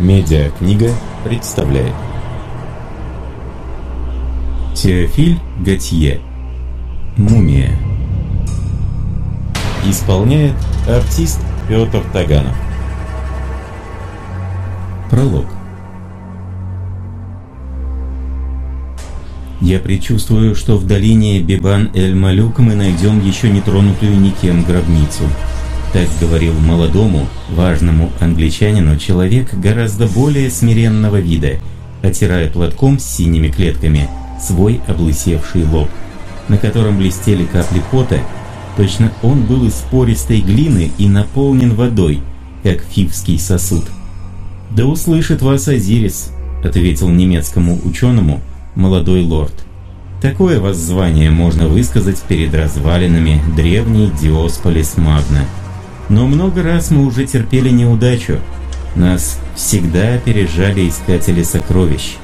Медиакнига представляет. Теофиль Готье. Мумия. Исполняет артист Петр Таганов. Пролог. Я предчувствую, что в долине Бибан-эль-Малюк мы найдем еще не тронутую никем гробницу. Так говорил молодому, важному англичанину человек гораздо более смиренного вида, отирая платком с синими клетками свой облысевший лоб, на котором блестели капли пота, точно он был из пористой глины и наполнен водой, как фивский сосуд. «Да услышит вас Азирис», — ответил немецкому ученому, молодой лорд. Такое воззвание можно высказать перед развалинами древней Диосполис Магна. Но много раз мы уже терпели неудачу. Нас всегда опережали искатели сокровищ.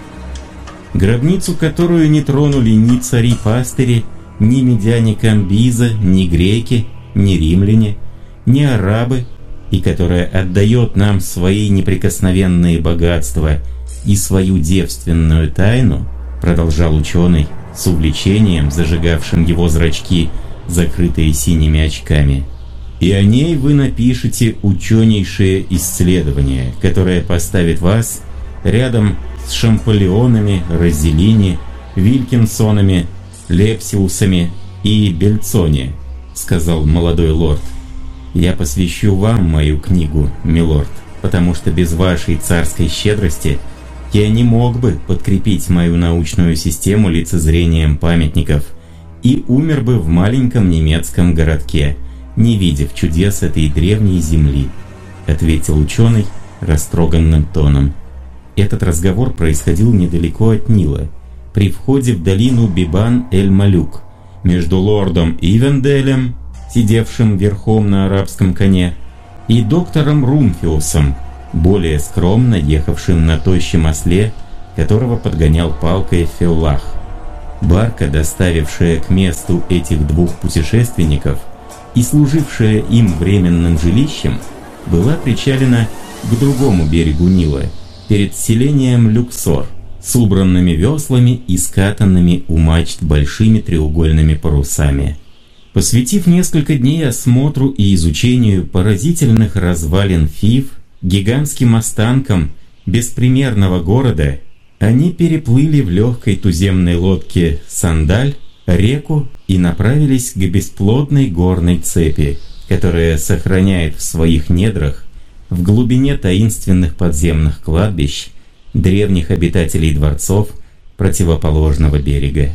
Гробницу, которую не тронули ни цари-пастыри, ни медяне Камбиза, ни греки, ни римляне, ни арабы, и которая отдает нам свои неприкосновенные богатства и свою девственную тайну – продолжал ученый, с увлечением зажигавшим его зрачки, закрытые синими очками. И о ней вы напишете ученейшее исследование, которое поставит вас рядом с Шамполеонами, Розелини, Вилькинсонами, Лепсиусами и Бельцони, сказал молодой лорд. Я посвящу вам мою книгу, милорд, потому что без вашей царской щедрости – я не мог бы подкрепить мою научную систему лицезрением памятников и умер бы в маленьком немецком городке, не видев чудес этой древней земли, ответил ученый растроганным тоном. Этот разговор происходил недалеко от Нила, при входе в долину Бибан-эль-Малюк, между лордом Ивенделем, сидевшим верхом на арабском коне, и доктором Румфиусом, более скромно ехавшим на тощем осле, которого подгонял палкой Феулах. Барка, доставившая к месту этих двух путешественников и служившая им временным жилищем, была причалена к другому берегу Нила, перед селением Люксор, с убранными веслами и скатанными у мачт большими треугольными парусами. Посвятив несколько дней осмотру и изучению поразительных развалин Фив, гигантским останкам беспримерного города, они переплыли в легкой туземной лодке «Сандаль» реку и направились к бесплодной горной цепи, которая сохраняет в своих недрах, в глубине таинственных подземных кладбищ, древних обитателей дворцов противоположного берега.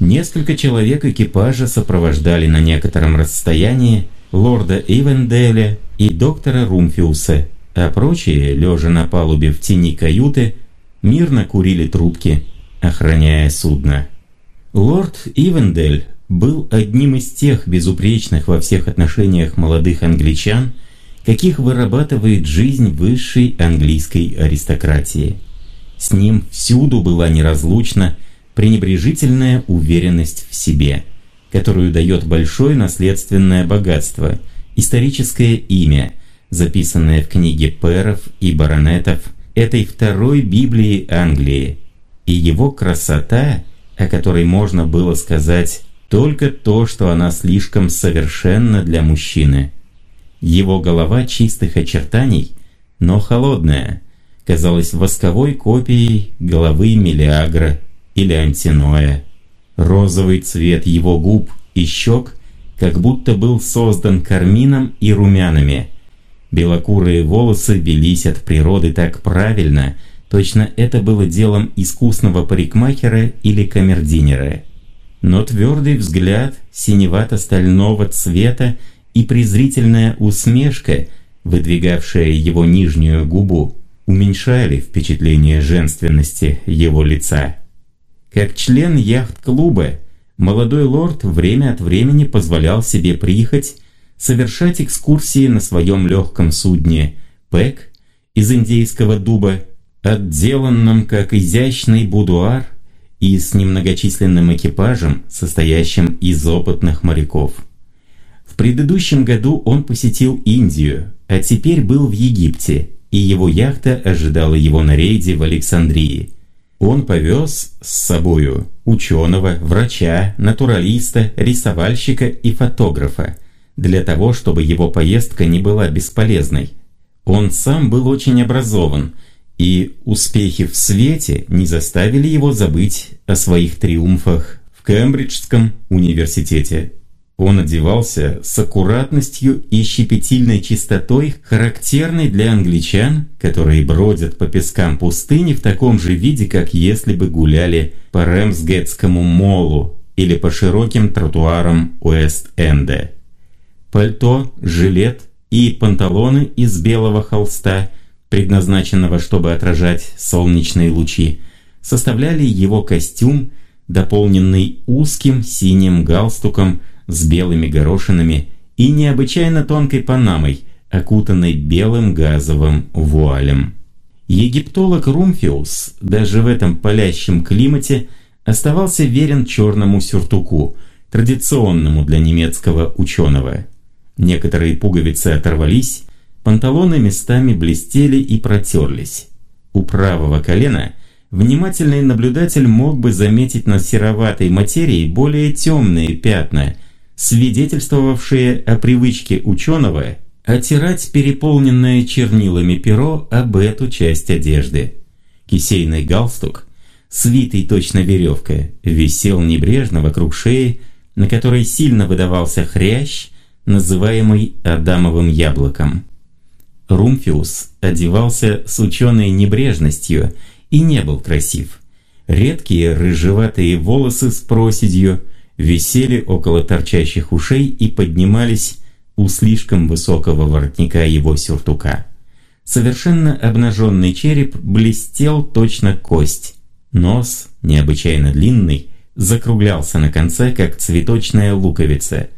Несколько человек экипажа сопровождали на некотором расстоянии лорда Ивенделя и доктора Румфиуса, а прочие, лежа на палубе в тени каюты, мирно курили трубки, охраняя судно. Лорд Ивендель был одним из тех безупречных во всех отношениях молодых англичан, каких вырабатывает жизнь высшей английской аристократии. С ним всюду была неразлучна пренебрежительная уверенность в себе, которую дает большое наследственное богатство, историческое имя – записанное в книге пэров и баронетов этой второй Библии Англии, и его красота, о которой можно было сказать только то, что она слишком совершенна для мужчины. Его голова чистых очертаний, но холодная, казалась восковой копией головы Мелиагра или Антиноя. Розовый цвет его губ и щек как будто был создан кармином и румянами – Белокурые волосы велись от природы так правильно, точно это было делом искусного парикмахера или камердинера. Но твердый взгляд синевато-стального цвета и презрительная усмешка, выдвигавшая его нижнюю губу, уменьшали впечатление женственности его лица. Как член яхт-клуба, молодой лорд время от времени позволял себе приехать совершать экскурсии на своем легком судне «Пэк» из индейского дуба, отделанном как изящный будуар и с немногочисленным экипажем, состоящим из опытных моряков. В предыдущем году он посетил Индию, а теперь был в Египте и его яхта ожидала его на рейде в Александрии. Он повез с собою ученого, врача, натуралиста, рисовальщика и фотографа, для того, чтобы его поездка не была бесполезной. Он сам был очень образован, и успехи в свете не заставили его забыть о своих триумфах в Кембриджском университете. Он одевался с аккуратностью и щепетильной чистотой, характерной для англичан, которые бродят по пескам пустыни в таком же виде, как если бы гуляли по Рэмсгетскому молу или по широким тротуарам Уэст-Энда. Пальто, жилет и панталоны из белого холста, предназначенного, чтобы отражать солнечные лучи, составляли его костюм, дополненный узким синим галстуком с белыми горошинами и необычайно тонкой панамой, окутанной белым газовым вуалем. Египтолог Румфиус даже в этом палящем климате оставался верен черному сюртуку, традиционному для немецкого ученого. Некоторые пуговицы оторвались, панталоны местами блестели и протерлись. У правого колена внимательный наблюдатель мог бы заметить на сероватой материи более темные пятна – свидетельствовавшие о привычке ученого оттирать переполненное чернилами перо об эту часть одежды. Кисейный галстук, свитый точно веревка, висел небрежно вокруг шеи, на которой сильно выдавался хрящ, называемый Адамовым яблоком. Румфиус одевался с ученой небрежностью и не был красив. Редкие рыжеватые волосы с проседью – висели около торчащих ушей и поднимались у слишком высокого воротника его сюртука. Совершенно обнаженный череп блестел точно кость. Нос, необычайно длинный, закруглялся на конце, как цветочная луковица,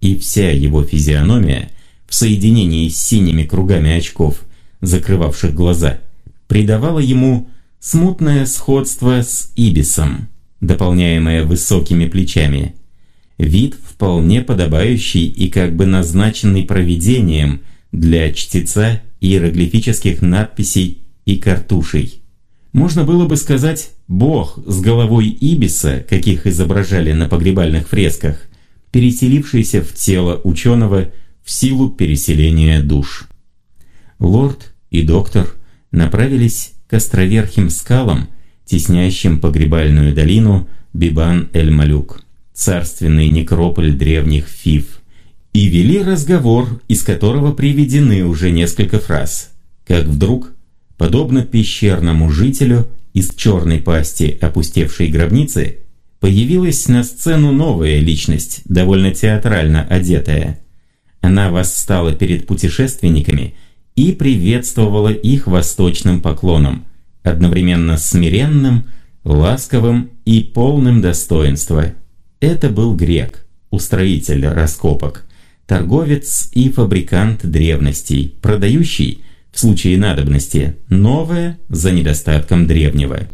и вся его физиономия, в соединении с синими кругами очков, закрывавших глаза, придавала ему смутное сходство с ибисом дополняемая высокими плечами. Вид вполне подобающий и как бы назначенный проведением для чтеца иероглифических надписей и картушей. Можно было бы сказать «бог с головой ибиса», каких изображали на погребальных фресках, переселившийся в тело ученого в силу переселения душ. Лорд и доктор направились к островерхим скалам, теснящим погребальную долину Бибан-эль-Малюк, царственный некрополь древних фиф, и вели разговор, из которого приведены уже несколько фраз. Как вдруг, подобно пещерному жителю из черной пасти опустевшей гробницы, появилась на сцену новая личность, довольно театрально одетая. Она восстала перед путешественниками и приветствовала их восточным поклоном – одновременно смиренным, ласковым и полным достоинства. Это был грек, устроитель раскопок, торговец и фабрикант древностей, продающий, в случае надобности, новое за недостатком древнего.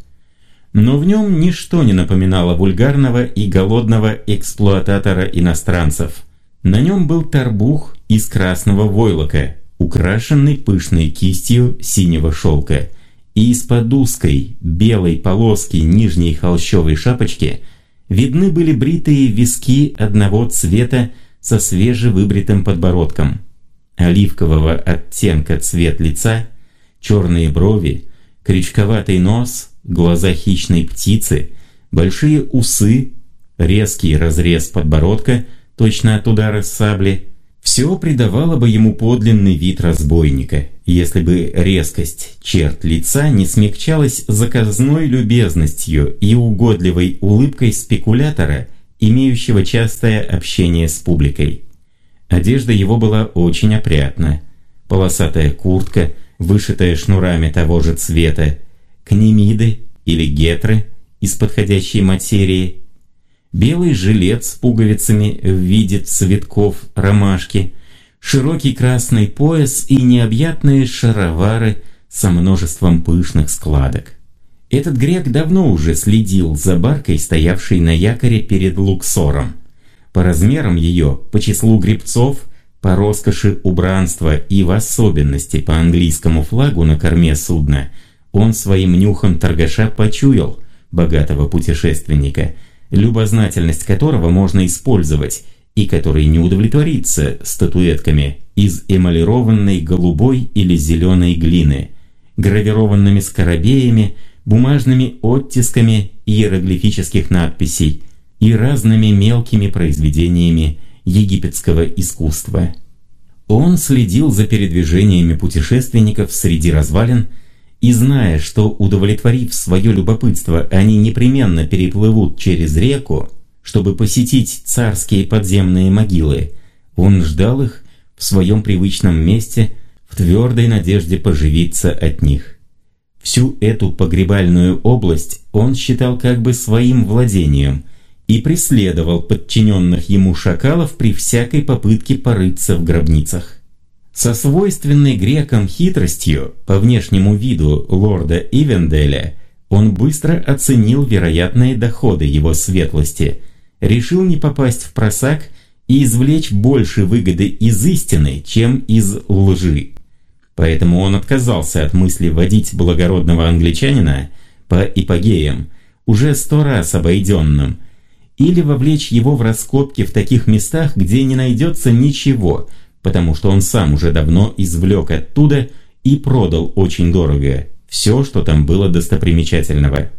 Но в нем ничто не напоминало вульгарного и голодного эксплуататора иностранцев. На нем был торбух из красного войлока, украшенный пышной кистью синего шелка – и из-под узкой белой полоски нижней холщовой шапочки видны были бритые виски одного цвета со свежевыбритым подбородком, оливкового оттенка цвет лица, черные брови, крючковатый нос, глаза хищной птицы, большие усы, резкий разрез подбородка, точно от удара сабли – все придавало бы ему подлинный вид разбойника, если бы резкость черт лица не смягчалась заказной любезностью и угодливой улыбкой спекулятора, имеющего частое общение с публикой. Одежда его была очень опрятна. Полосатая куртка, вышитая шнурами того же цвета, кнемиды или гетры из подходящей материи – белый жилет с пуговицами в виде цветков ромашки, широкий красный пояс и необъятные шаровары со множеством пышных складок. Этот грек давно уже следил за баркой, стоявшей на якоре перед Луксором. По размерам ее, по числу гребцов, по роскоши убранства и в особенности по английскому флагу на корме судна, он своим нюхом торгаша почуял богатого путешественника, любознательность которого можно использовать и который не удовлетворится статуэтками из эмалированной голубой или зеленой глины, гравированными скоробеями, бумажными оттисками иероглифических надписей и разными мелкими произведениями египетского искусства. Он следил за передвижениями путешественников среди развалин и, зная, что, удовлетворив свое любопытство, они непременно переплывут через реку, чтобы посетить царские подземные могилы, он ждал их в своем привычном месте в твердой надежде поживиться от них. Всю эту погребальную область он считал как бы своим владением – и преследовал подчиненных ему шакалов при всякой попытке порыться в гробницах. Со свойственной грекам хитростью по внешнему виду лорда Ивенделя он быстро оценил вероятные доходы его светлости, решил не попасть в просак и извлечь больше выгоды из истины, чем из лжи. Поэтому он отказался от мысли водить благородного англичанина по ипогеям, уже сто раз обойденным, или вовлечь его в раскопки в таких местах, где не найдется ничего, потому что он сам уже давно извлек оттуда и продал очень дорого все, что там было достопримечательного.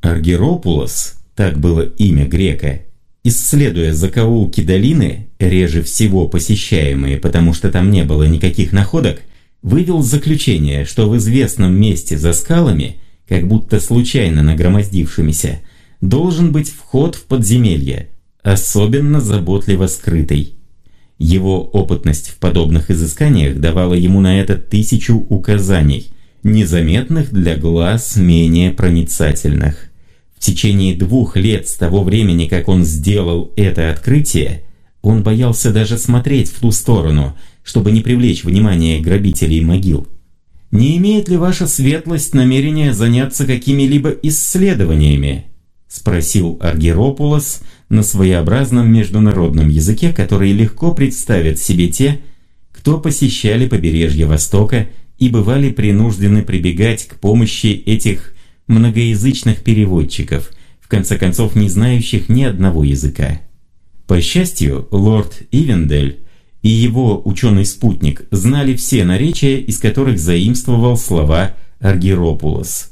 Аргеропулос, так было имя грека, исследуя закоулки долины, реже всего посещаемые, потому что там не было никаких находок, вывел заключение, что в известном месте за скалами, как будто случайно нагромоздившимися, должен быть вход в подземелье, особенно заботливо скрытый. Его опытность в подобных изысканиях давала ему на это тысячу указаний, незаметных для глаз менее проницательных. В течение двух лет с того времени, как он сделал это открытие, он боялся даже смотреть в ту сторону, чтобы не привлечь внимание грабителей могил. «Не имеет ли ваша светлость намерения заняться какими-либо исследованиями?» спросил Аргеропулос на своеобразном международном языке, который легко представят себе те, кто посещали побережье Востока и бывали принуждены прибегать к помощи этих многоязычных переводчиков, в конце концов не знающих ни одного языка. По счастью, лорд Ивендель и его ученый-спутник знали все наречия, из которых заимствовал слова Аргеропулос –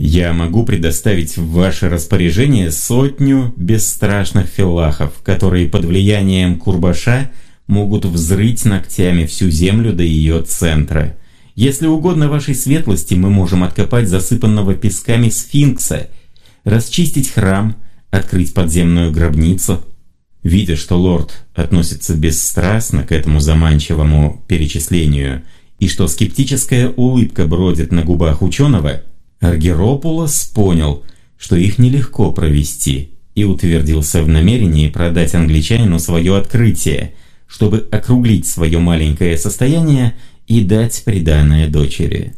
я могу предоставить в ваше распоряжение сотню бесстрашных филлахов, которые под влиянием Курбаша могут взрыть ногтями всю землю до ее центра. Если угодно вашей светлости, мы можем откопать засыпанного песками сфинкса, расчистить храм, открыть подземную гробницу. Видя, что лорд относится бесстрастно к этому заманчивому перечислению, и что скептическая улыбка бродит на губах ученого, Аргеропулос понял, что их нелегко провести, и утвердился в намерении продать англичанину свое открытие, чтобы округлить свое маленькое состояние и дать приданное дочери.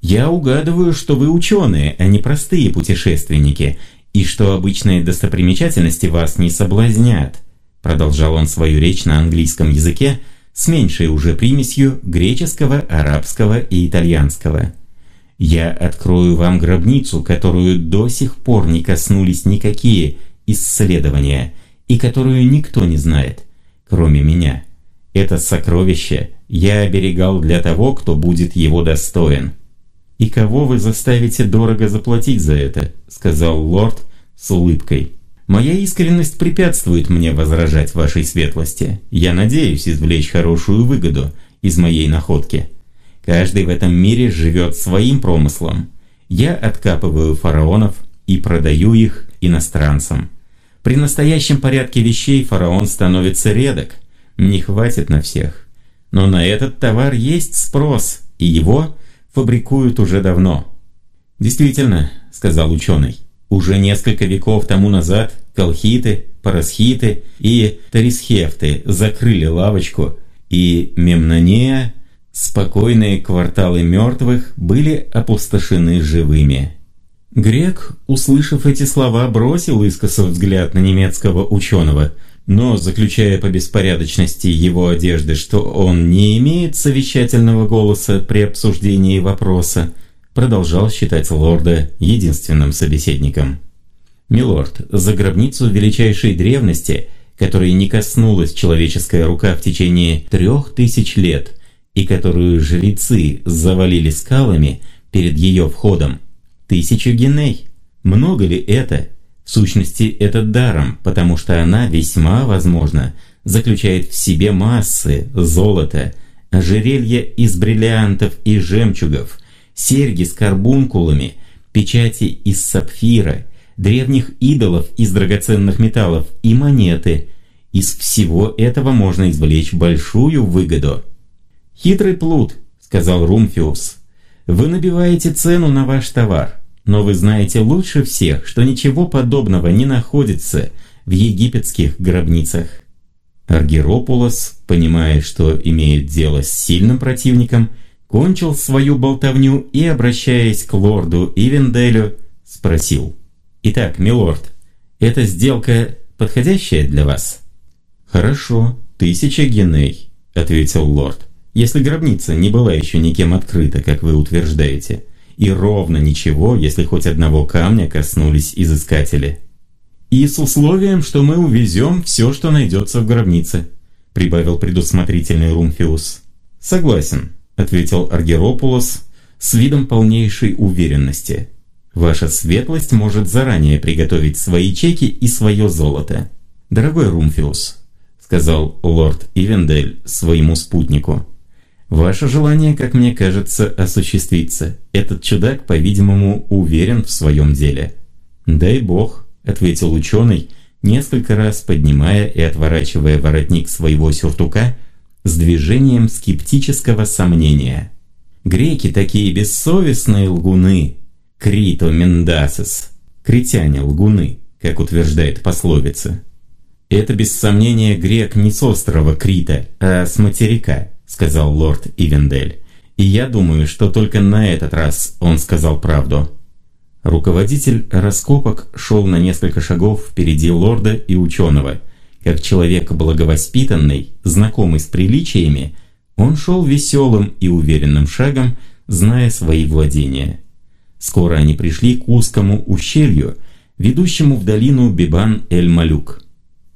«Я угадываю, что вы ученые, а не простые путешественники, и что обычные достопримечательности вас не соблазнят», продолжал он свою речь на английском языке с меньшей уже примесью греческого, арабского и итальянского. Я открою вам гробницу, которую до сих пор не коснулись никакие исследования и которую никто не знает, кроме меня. Это сокровище я оберегал для того, кто будет его достоин. «И кого вы заставите дорого заплатить за это?» — сказал лорд с улыбкой. «Моя искренность препятствует мне возражать вашей светлости. Я надеюсь извлечь хорошую выгоду из моей находки». Каждый в этом мире живет своим промыслом. Я откапываю фараонов и продаю их иностранцам. При настоящем порядке вещей фараон становится редок, не хватит на всех. Но на этот товар есть спрос, и его фабрикуют уже давно. «Действительно», — сказал ученый, — «уже несколько веков тому назад колхиты, парасхиты и тарисхефты закрыли лавочку, и Мемнонея Спокойные кварталы мертвых были опустошены живыми. Грек, услышав эти слова, бросил искоса взгляд на немецкого ученого, но заключая по беспорядочности его одежды, что он не имеет совещательного голоса при обсуждении вопроса, продолжал считать лорда единственным собеседником. «Милорд, за гробницу величайшей древности, которой не коснулась человеческая рука в течение трех тысяч лет, и которую жрецы завалили скалами перед ее входом, тысячу геней. Много ли это?» В сущности, это даром, потому что она весьма, возможно, заключает в себе массы золота, ожерелья из бриллиантов и жемчугов, серьги с карбункулами, печати из сапфира, древних идолов из драгоценных металлов и монеты. Из всего этого можно извлечь большую выгоду. «Хитрый плут», — сказал Румфиус, — «вы набиваете цену на ваш товар. Но вы знаете лучше всех, что ничего подобного не находится в египетских гробницах. Аргиропулос, понимая, что имеет дело с сильным противником, кончил свою болтовню и, обращаясь к лорду Ивенделю, спросил. «Итак, милорд, эта сделка подходящая для вас?» «Хорошо, тысяча геней», — ответил лорд. «Если гробница не была еще никем открыта, как вы утверждаете» и ровно ничего, если хоть одного камня коснулись изыскатели. «И с условием, что мы увезем все, что найдется в гробнице», прибавил предусмотрительный Румфиус. «Согласен», — ответил Аргеропулос с видом полнейшей уверенности. «Ваша светлость может заранее приготовить свои чеки и свое золото». «Дорогой Румфиус», — сказал лорд Ивендель своему спутнику, — Ваше желание, как мне кажется, осуществится. Этот чудак, по-видимому, уверен в своем деле. Дай бог, ответил ученый, несколько раз поднимая и отворачивая воротник своего сюртука с движением скептического сомнения. Греки такие бессовестные лгуны. Крито мендасис. Критяне лгуны, как утверждает пословица. Это без сомнения грек не с острова Крита, а с материка сказал лорд Ивендель. «И я думаю, что только на этот раз он сказал правду». Руководитель раскопок шел на несколько шагов впереди лорда и ученого. Как человек благовоспитанный, знакомый с приличиями, он шел веселым и уверенным шагом, зная свои владения. Скоро они пришли к узкому ущелью, ведущему в долину Бибан-эль-Малюк.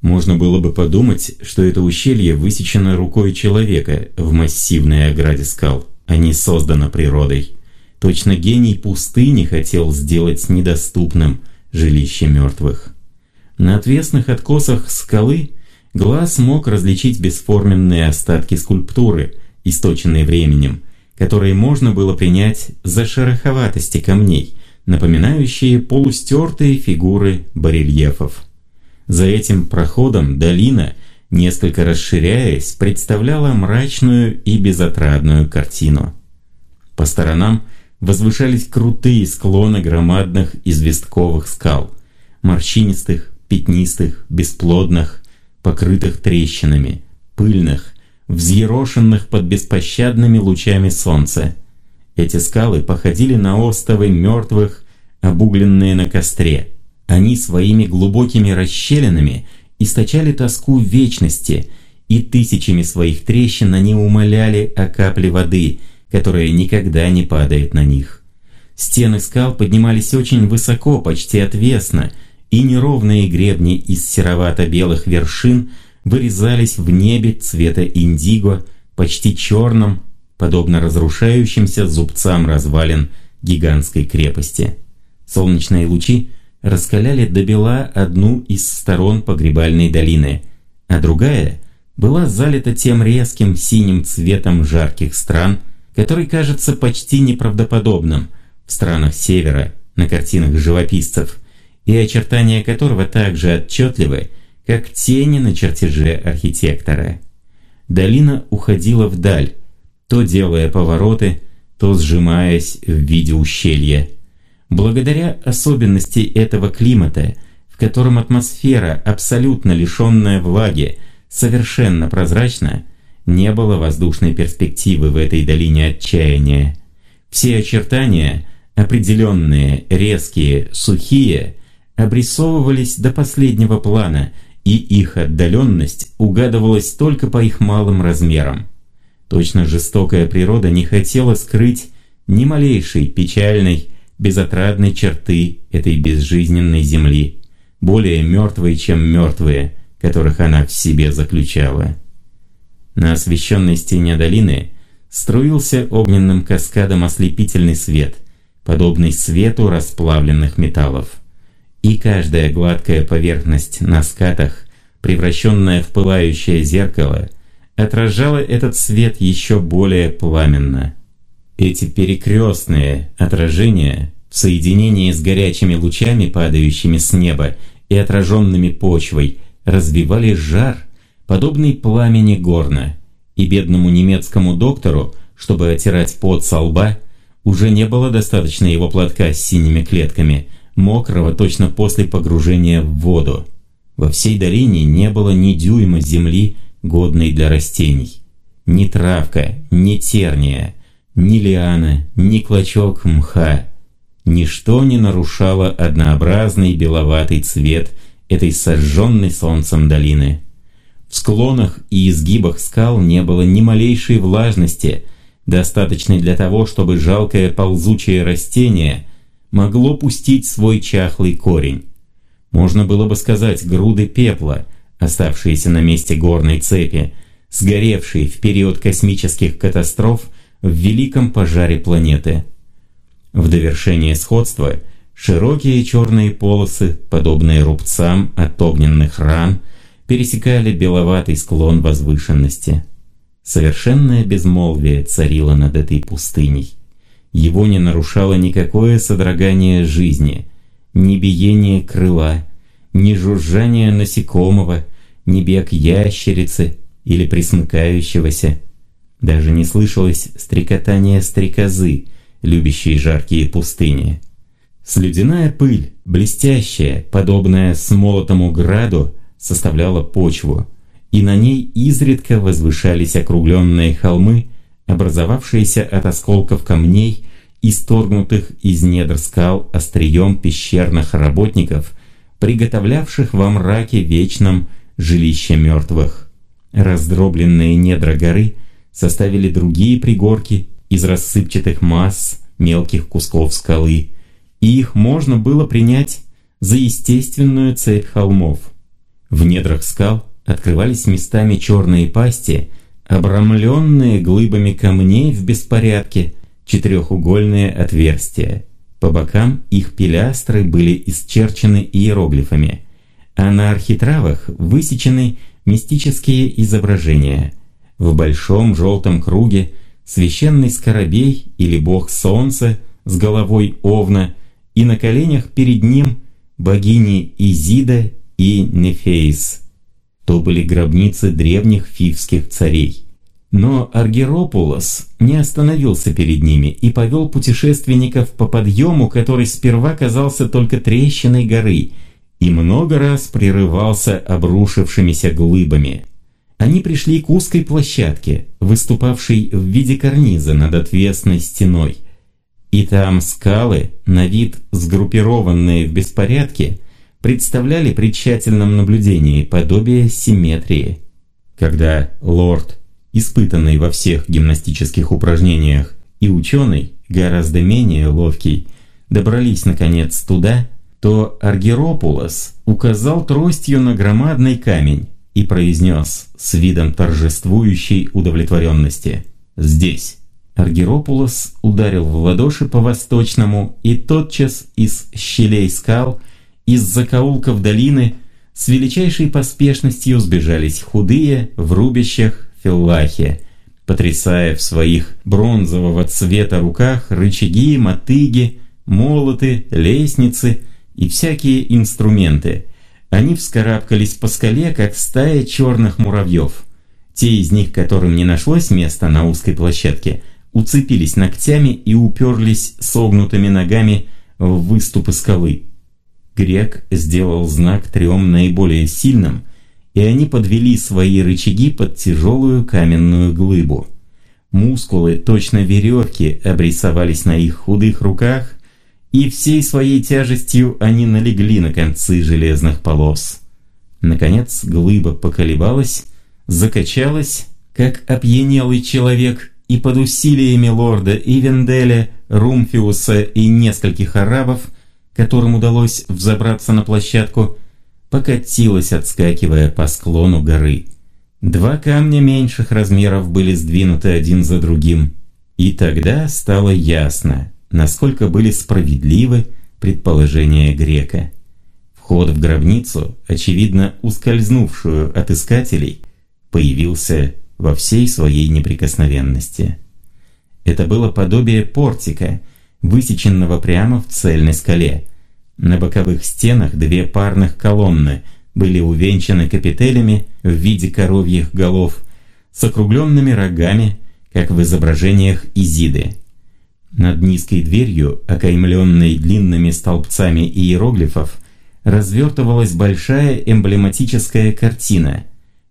Можно было бы подумать, что это ущелье высечено рукой человека в массивной ограде скал, а не создано природой. Точно гений пустыни хотел сделать недоступным жилище мертвых. На отвесных откосах скалы глаз мог различить бесформенные остатки скульптуры, источенные временем, которые можно было принять за шероховатости камней, напоминающие полустертые фигуры барельефов. За этим проходом долина, несколько расширяясь, представляла мрачную и безотрадную картину. По сторонам возвышались крутые склоны громадных известковых скал, морщинистых, пятнистых, бесплодных, покрытых трещинами, пыльных, взъерошенных под беспощадными лучами солнца. Эти скалы походили на остовы мертвых, обугленные на костре – они своими глубокими расщелинами источали тоску вечности, и тысячами своих трещин они умоляли о капле воды, которая никогда не падает на них. Стены скал поднимались очень высоко, почти отвесно, и неровные гребни из серовато-белых вершин вырезались в небе цвета индиго, почти черном, подобно разрушающимся зубцам развалин гигантской крепости. Солнечные лучи раскаляли до бела одну из сторон погребальной долины, а другая была залита тем резким синим цветом жарких стран, который кажется почти неправдоподобным в странах севера на картинах живописцев, и очертания которого так же отчетливы, как тени на чертеже архитектора. Долина уходила вдаль, то делая повороты, то сжимаясь в виде ущелья – Благодаря особенности этого климата, в котором атмосфера, абсолютно лишенная влаги, совершенно прозрачна, не было воздушной перспективы в этой долине отчаяния. Все очертания, определенные, резкие, сухие, обрисовывались до последнего плана и их отдаленность угадывалась только по их малым размерам. Точно жестокая природа не хотела скрыть ни малейшей печальной, безотрадной черты этой безжизненной земли, более мертвой, чем мертвые, которых она в себе заключала. На освещенной стене долины струился огненным каскадом ослепительный свет, подобный свету расплавленных металлов. И каждая гладкая поверхность на скатах, превращенная в пылающее зеркало, отражала этот свет еще более пламенно. Эти перекрестные отражения в соединении с горячими лучами, падающими с неба и отраженными почвой, развивали жар, подобный пламени горна, и бедному немецкому доктору, чтобы отирать пот со лба, уже не было достаточно его платка с синими клетками, мокрого точно после погружения в воду. Во всей долине не было ни дюйма земли, годной для растений. Ни травка, ни терния, ни лиана, ни клочок мха. Ничто не нарушало однообразный беловатый цвет этой сожженной солнцем долины. В склонах и изгибах скал не было ни малейшей влажности, достаточной для того, чтобы жалкое ползучее растение могло пустить свой чахлый корень. Можно было бы сказать груды пепла, оставшиеся на месте горной цепи, сгоревшие в период космических катастроф в великом пожаре планеты. В довершение сходства широкие черные полосы, подобные рубцам от огненных ран – пересекали беловатый склон возвышенности. Совершенное безмолвие царило над этой пустыней. Его не нарушало никакое содрогание жизни, ни биение крыла, ни жужжание насекомого, ни бег ящерицы или присмыкающегося. Даже не слышалось стрекотание стрекозы, любящей жаркие пустыни. Слюдяная пыль, блестящая, подобная смолотому граду, составляла почву, и на ней изредка возвышались округленные холмы, образовавшиеся от осколков камней, исторгнутых из недр скал острием пещерных работников, приготовлявших во мраке вечном жилище мертвых. Раздробленные недра горы составили другие пригорки из рассыпчатых масс мелких кусков скалы, и их можно было принять за естественную цепь холмов – в недрах скал открывались местами черные пасти, обрамленные глыбами камней в беспорядке, четырехугольные отверстия. По бокам их пилястры были исчерчены иероглифами, а на архитравах высечены мистические изображения. В большом желтом круге священный скоробей или бог солнца с головой овна, и на коленях перед ним богини Изида и Нефейс. То были гробницы древних фивских царей. Но Аргеропулос не остановился перед ними и повел путешественников по подъему, который сперва казался только трещиной горы и много раз прерывался обрушившимися глыбами. Они пришли к узкой площадке, выступавшей в виде карниза над отвесной стеной. И там скалы, на вид сгруппированные в беспорядке, представляли при тщательном наблюдении подобие симметрии. Когда лорд, испытанный во всех гимнастических упражнениях, и ученый, гораздо менее ловкий, добрались наконец туда, то Аргеропулос указал тростью на громадный камень и произнес с видом торжествующей удовлетворенности «Здесь». Аргеропулос ударил в ладоши по-восточному, и тотчас из щелей скал – из закоулков долины с величайшей поспешностью сбежались худые в рубящих филлахе, потрясая в своих бронзового цвета руках рычаги, мотыги, молоты, лестницы и всякие инструменты. Они вскарабкались по скале, как стая черных муравьев. Те из них, которым не нашлось места на узкой площадке, уцепились ногтями и уперлись согнутыми ногами в выступы скалы. Грек сделал знак трем наиболее сильным, и они подвели свои рычаги под тяжелую каменную глыбу. Мускулы, точно веревки, обрисовались на их худых руках, и всей своей тяжестью они налегли на концы железных полос. Наконец глыба поколебалась, закачалась, как опьянелый человек, и под усилиями лорда Ивенделя, Румфиуса и нескольких арабов, которым удалось взобраться на площадку, покатилась, отскакивая по склону горы. Два камня меньших размеров были сдвинуты один за другим. И тогда стало ясно, насколько были справедливы предположения грека. Вход в гробницу, очевидно ускользнувшую от искателей, появился во всей своей неприкосновенности. Это было подобие портика, высеченного прямо в цельной скале. На боковых стенах две парных колонны были увенчаны капителями в виде коровьих голов с округленными рогами, как в изображениях Изиды. Над низкой дверью, окаймленной длинными столбцами иероглифов, развертывалась большая эмблематическая картина.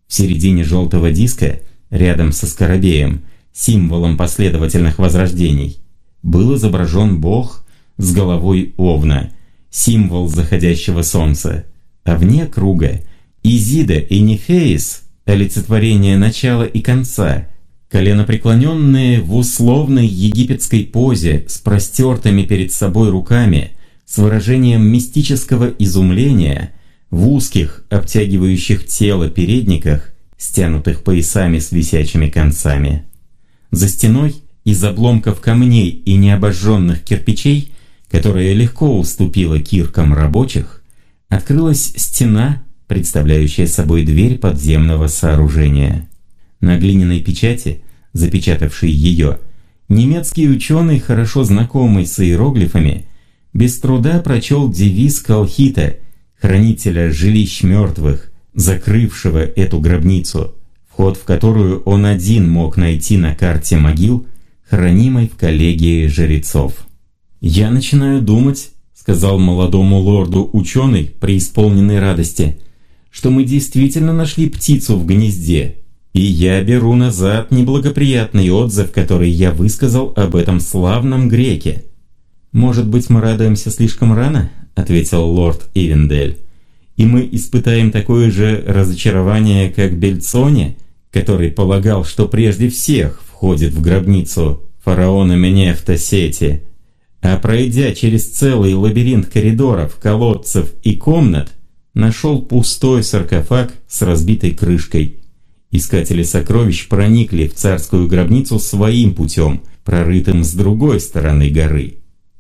В середине желтого диска, рядом со скоробеем, символом последовательных возрождений, был изображен бог с головой овна, символ заходящего солнца, а вне круга Изида и Нефеис, олицетворение начала и конца – коленопреклоненные в условной египетской позе с простертыми перед собой руками, с выражением мистического изумления, в узких, обтягивающих тело передниках, стянутых поясами с висячими концами. За стеной из обломков камней и необожженных кирпичей, которая легко уступила киркам рабочих, открылась стена, представляющая собой дверь подземного сооружения. На глиняной печати, запечатавшей ее, немецкий ученый, хорошо знакомый с иероглифами, без труда прочел девиз Колхита, хранителя жилищ мертвых, закрывшего эту гробницу, вход в которую он один мог найти на карте могил, хранимой в коллегии жрецов. «Я начинаю думать», — сказал молодому лорду ученый, преисполненной радости, «что мы действительно нашли птицу в гнезде, и я беру назад неблагоприятный отзыв, который я высказал об этом славном греке. «Может быть, мы радуемся слишком рано?» – ответил лорд Ивендель. «И мы испытаем такое же разочарование, как Бельцоне, который полагал, что прежде всех входит в гробницу фараона Менефта Сети, а пройдя через целый лабиринт коридоров, колодцев и комнат, нашел пустой саркофаг с разбитой крышкой – Искатели сокровищ проникли в царскую гробницу своим путем, прорытым с другой стороны горы.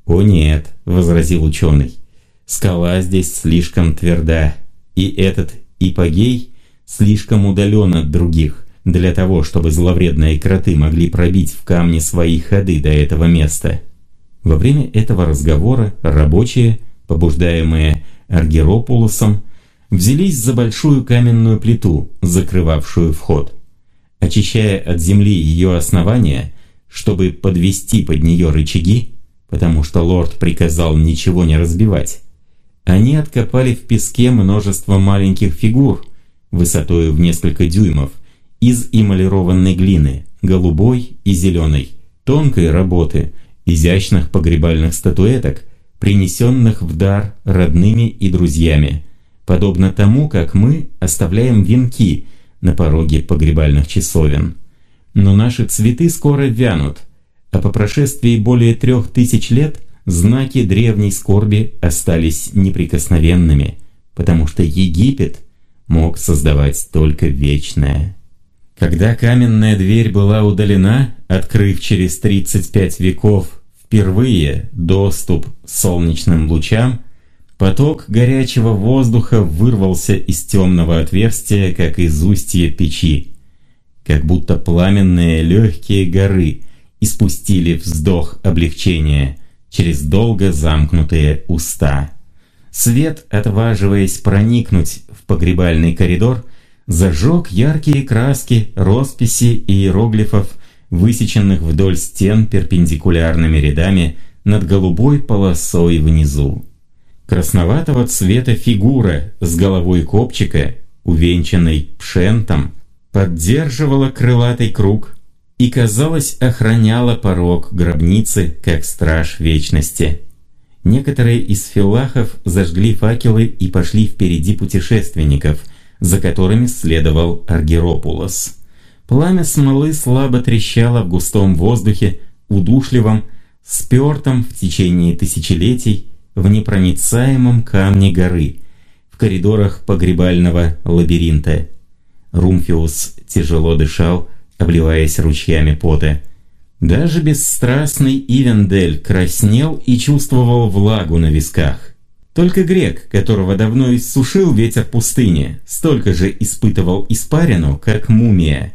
«О нет», — возразил ученый, — «скала здесь слишком тверда, и этот ипогей слишком удален от других, для того, чтобы зловредные кроты могли пробить в камне свои ходы до этого места». Во время этого разговора рабочие, побуждаемые Аргеропулосом, взялись за большую каменную плиту, закрывавшую вход. Очищая от земли ее основания, чтобы подвести под нее рычаги, потому что лорд приказал ничего не разбивать, они откопали в песке множество маленьких фигур, высотой в несколько дюймов, из эмалированной глины, голубой и зеленой, тонкой работы, изящных погребальных статуэток, принесенных в дар родными и друзьями, подобно тому, как мы оставляем венки на пороге погребальных часовен. Но наши цветы скоро вянут, а по прошествии более трех тысяч лет знаки древней скорби остались неприкосновенными, потому что Египет мог создавать только вечное. Когда каменная дверь была удалена, открыв через 35 веков впервые доступ солнечным лучам, Поток горячего воздуха вырвался из темного отверстия, как из устья печи. Как будто пламенные легкие горы испустили вздох облегчения через долго замкнутые уста. Свет, отваживаясь проникнуть в погребальный коридор, зажег яркие краски, росписи и иероглифов, высеченных вдоль стен перпендикулярными рядами над голубой полосой внизу красноватого цвета фигура с головой копчика, увенчанной пшентом, поддерживала крылатый круг и, казалось, охраняла порог гробницы, как страж вечности. Некоторые из филахов зажгли факелы и пошли впереди путешественников, за которыми следовал Аргеропулос. Пламя смолы слабо трещало в густом воздухе, удушливом, спертом в течение тысячелетий в непроницаемом камне горы, в коридорах погребального лабиринта. Румфиус тяжело дышал, обливаясь ручьями пота. Даже бесстрастный Ивендель краснел и чувствовал влагу на висках. Только грек, которого давно иссушил ветер пустыни, столько же испытывал испарину, как мумия.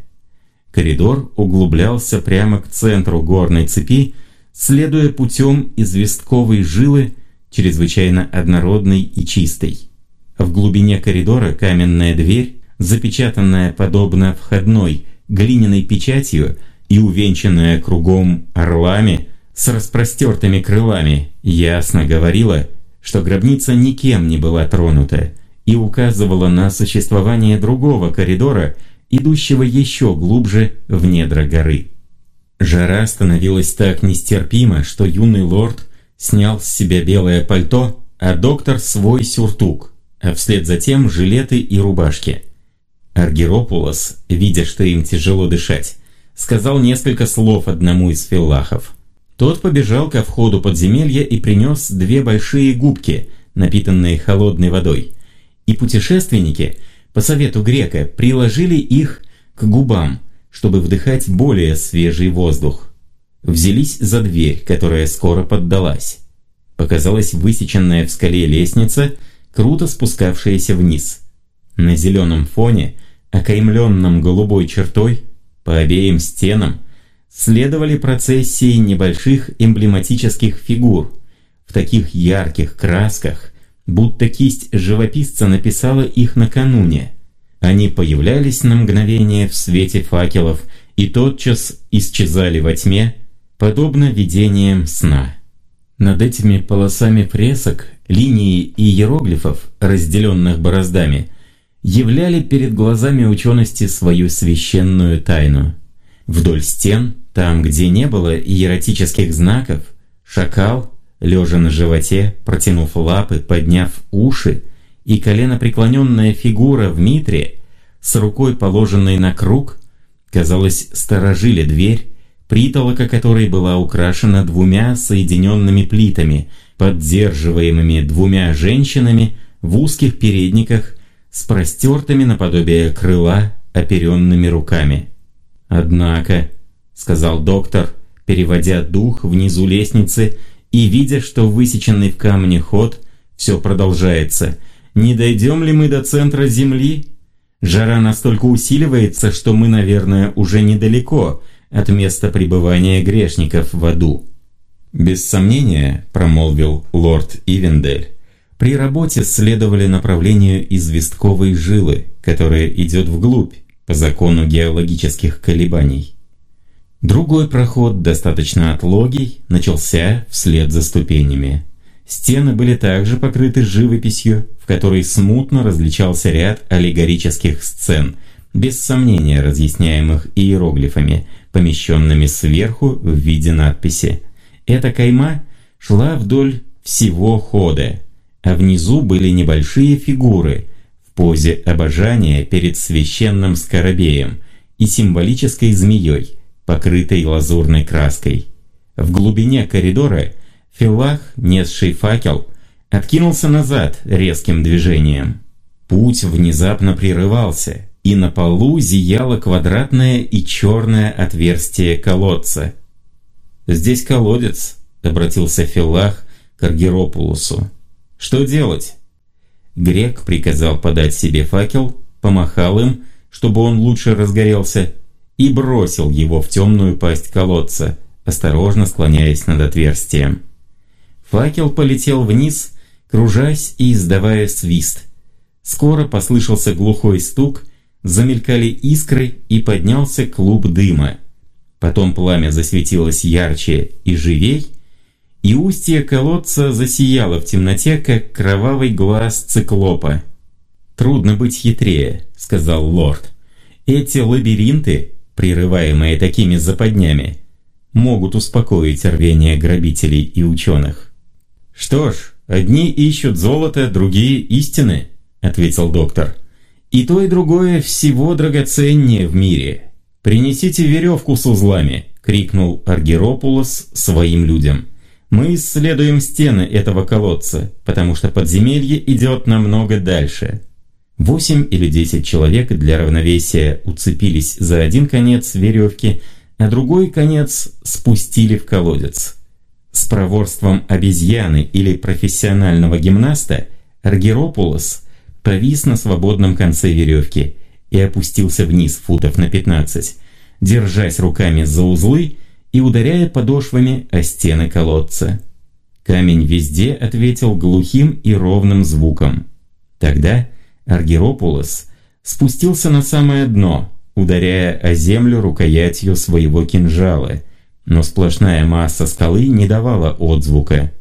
Коридор углублялся прямо к центру горной цепи, следуя путем известковой жилы, чрезвычайно однородной и чистой. В глубине коридора каменная дверь, запечатанная подобно входной глиняной печатью и увенчанная кругом орлами с распростертыми крылами, ясно говорила, что гробница никем не была тронута и указывала на существование другого коридора, идущего еще глубже в недра горы. Жара становилась так нестерпима, что юный лорд снял с себя белое пальто, а доктор свой сюртук, а вслед за тем жилеты и рубашки. Аргиропулос, видя, что им тяжело дышать, сказал несколько слов одному из филлахов. Тот побежал ко входу подземелья и принес две большие губки, напитанные холодной водой. И путешественники, по совету грека, приложили их к губам, чтобы вдыхать более свежий воздух. Взялись за дверь, которая скоро поддалась. Показалась высеченная в скале лестница, круто спускавшаяся вниз. На зеленом фоне, окаймленном голубой чертой, по обеим стенам, следовали процессии небольших эмблематических фигур в таких ярких красках, будто кисть живописца написала их накануне – они появлялись на мгновение в свете факелов и тотчас исчезали во тьме, подобно видениям сна. Над этими полосами фресок, линий и иероглифов, разделенных бороздами, являли перед глазами учености свою священную тайну. Вдоль стен, там, где не было иеротических знаков, шакал, лежа на животе, протянув лапы, подняв уши, и коленопреклоненная фигура в митре с рукой, положенной на круг, казалось, сторожили дверь, притолока которой была украшена двумя соединенными плитами, поддерживаемыми двумя женщинами в узких передниках с простертыми наподобие крыла оперенными руками. «Однако», — сказал доктор, переводя дух внизу лестницы и видя, что высеченный в камне ход все продолжается — не дойдем ли мы до центра Земли? Жара настолько усиливается, что мы, наверное, уже недалеко от места пребывания грешников в аду. Без сомнения, промолвил лорд Ивендель, при работе следовали направлению известковой жилы, которая идет вглубь по закону геологических колебаний. Другой проход, достаточно отлогий, начался вслед за ступенями. Стены были также покрыты живописью, в которой смутно различался ряд аллегорических сцен, без сомнения разъясняемых иероглифами, помещенными сверху в виде надписи. Эта кайма шла вдоль всего хода, а внизу были небольшие фигуры в позе обожания перед священным скоробеем и символической змеей, покрытой лазурной краской. В глубине коридора – Филах, несший факел, откинулся назад резким движением. Путь внезапно прерывался, и на полу зияло квадратное и черное отверстие колодца. «Здесь колодец», — обратился Филах к Аргеропулусу. «Что делать?» Грек приказал подать себе факел, помахал им, чтобы он лучше разгорелся, и бросил его в темную пасть колодца, осторожно склоняясь над отверстием. Факел полетел вниз, кружась и издавая свист. Скоро послышался глухой стук, замелькали искры и поднялся клуб дыма. Потом пламя засветилось ярче и живей, и устье колодца засияло в темноте, как кровавый глаз циклопа. «Трудно быть хитрее», — сказал лорд. «Эти лабиринты, прерываемые такими западнями, могут успокоить рвение грабителей и ученых». «Что ж, одни ищут золото, другие истины», — ответил доктор. И то, и другое всего драгоценнее в мире. Принесите веревку с узлами, крикнул Аргеропулос своим людям. Мы исследуем стены этого колодца, потому что подземелье идет намного дальше. Восемь или десять человек для равновесия уцепились за один конец веревки, а другой конец спустили в колодец. С проворством обезьяны или профессионального гимнаста Аргеропулос повис на свободном конце веревки и опустился вниз футов на 15, держась руками за узлы и ударяя подошвами о стены колодца. Камень везде ответил глухим и ровным звуком. Тогда Аргеропулос спустился на самое дно, ударяя о землю рукоятью своего кинжала, но сплошная масса скалы не давала отзвука.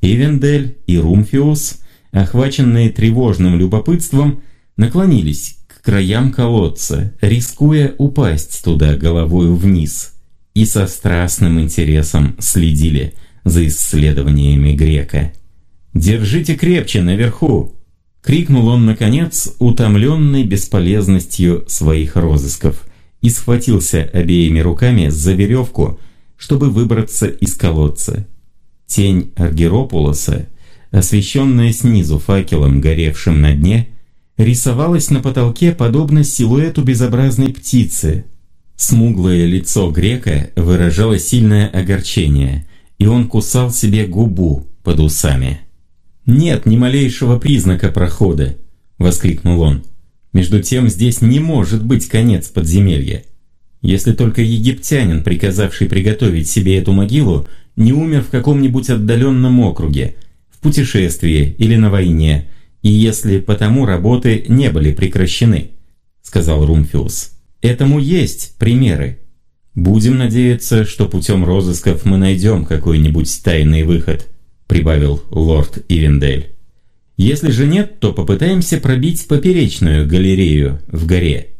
Ивендель и Румфиус, охваченные тревожным любопытством, наклонились к краям колодца, рискуя упасть туда головою вниз, и со страстным интересом следили за исследованиями грека. «Держите крепче наверху!» — крикнул он, наконец, утомленный бесполезностью своих розысков, и схватился обеими руками за веревку, чтобы выбраться из колодца. Тень Аргеропулоса, освещенная снизу факелом, горевшим на дне, рисовалась на потолке подобно силуэту безобразной птицы. Смуглое лицо грека выражало сильное огорчение, и он кусал себе губу под усами. «Нет ни малейшего признака прохода!» — воскликнул он. «Между тем здесь не может быть конец подземелья. Если только египтянин, приказавший приготовить себе эту могилу, не умер в каком-нибудь отдаленном округе, путешествии или на войне, и если потому работы не были прекращены», — сказал Румфиус. «Этому есть примеры. Будем надеяться, что путем розысков мы найдем какой-нибудь тайный выход», — прибавил лорд Ивендель. «Если же нет, то попытаемся пробить поперечную галерею в горе».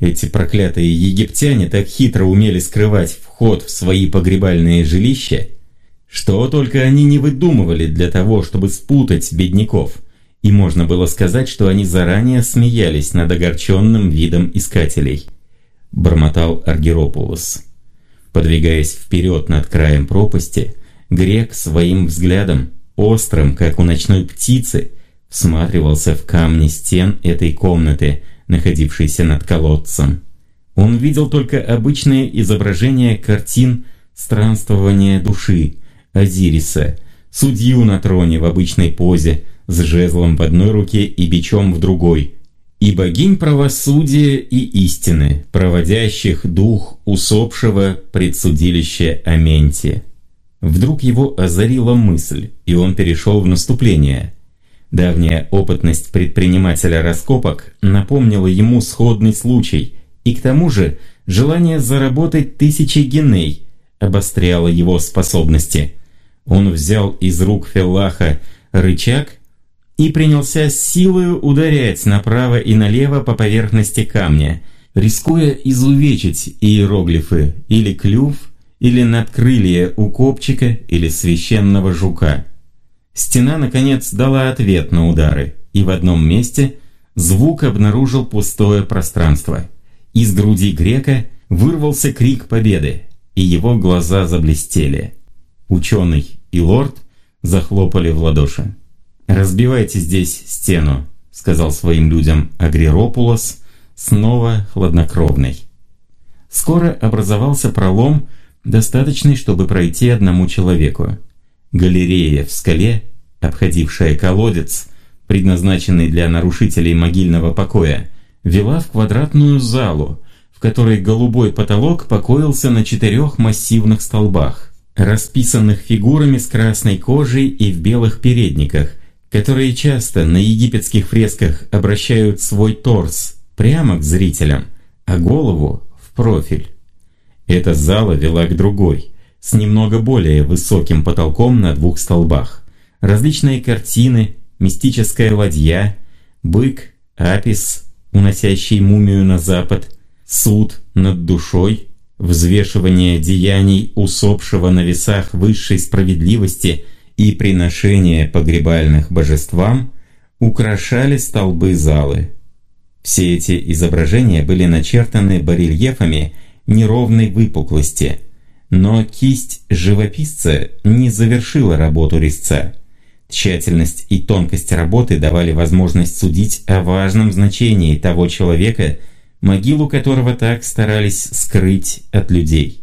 Эти проклятые египтяне так хитро умели скрывать вход в свои погребальные жилища, что только они не выдумывали для того, чтобы спутать бедняков, и можно было сказать, что они заранее смеялись над огорченным видом искателей. Бормотал Аргеропулос. Подвигаясь вперед над краем пропасти, грек своим взглядом, острым, как у ночной птицы, всматривался в камни стен этой комнаты, находившейся над колодцем. Он видел только обычные изображения картин странствования души Азириса, судью на троне в обычной позе, с жезлом в одной руке и бичом в другой, и богинь правосудия и истины, проводящих дух усопшего предсудилища Аменти. Вдруг его озарила мысль, и он перешел в наступление – Давняя опытность предпринимателя раскопок напомнила ему сходный случай, и к тому же желание заработать тысячи геней обостряло его способности. Он взял из рук Феллаха рычаг и принялся с силой ударять направо и налево по поверхности камня, рискуя изувечить иероглифы или клюв, или надкрылья у копчика или священного жука. Стена, наконец, дала ответ на удары, и в одном месте звук обнаружил пустое пространство. Из груди грека вырвался крик победы, и его глаза заблестели. Ученый и лорд захлопали в ладоши. «Разбивайте здесь стену», — сказал своим людям Агриропулос, снова хладнокровный. Скоро образовался пролом, достаточный, чтобы пройти одному человеку. Галерея в скале, обходившая колодец, предназначенный для нарушителей могильного покоя, вела в квадратную залу, в которой голубой потолок покоился на четырех массивных столбах, расписанных фигурами с красной кожей и в белых передниках, которые часто на египетских фресках обращают свой торс прямо к зрителям, а голову в профиль. Эта зала вела к другой – с немного более высоким потолком на двух столбах. Различные картины, мистическая ладья, бык, апис, уносящий мумию на запад, суд над душой, взвешивание деяний усопшего на весах высшей справедливости и приношение погребальных божествам украшали столбы залы. Все эти изображения были начертаны барельефами неровной выпуклости, но кисть живописца не завершила работу резца. Тщательность и тонкость работы давали возможность судить о важном значении того человека, могилу которого так старались скрыть от людей.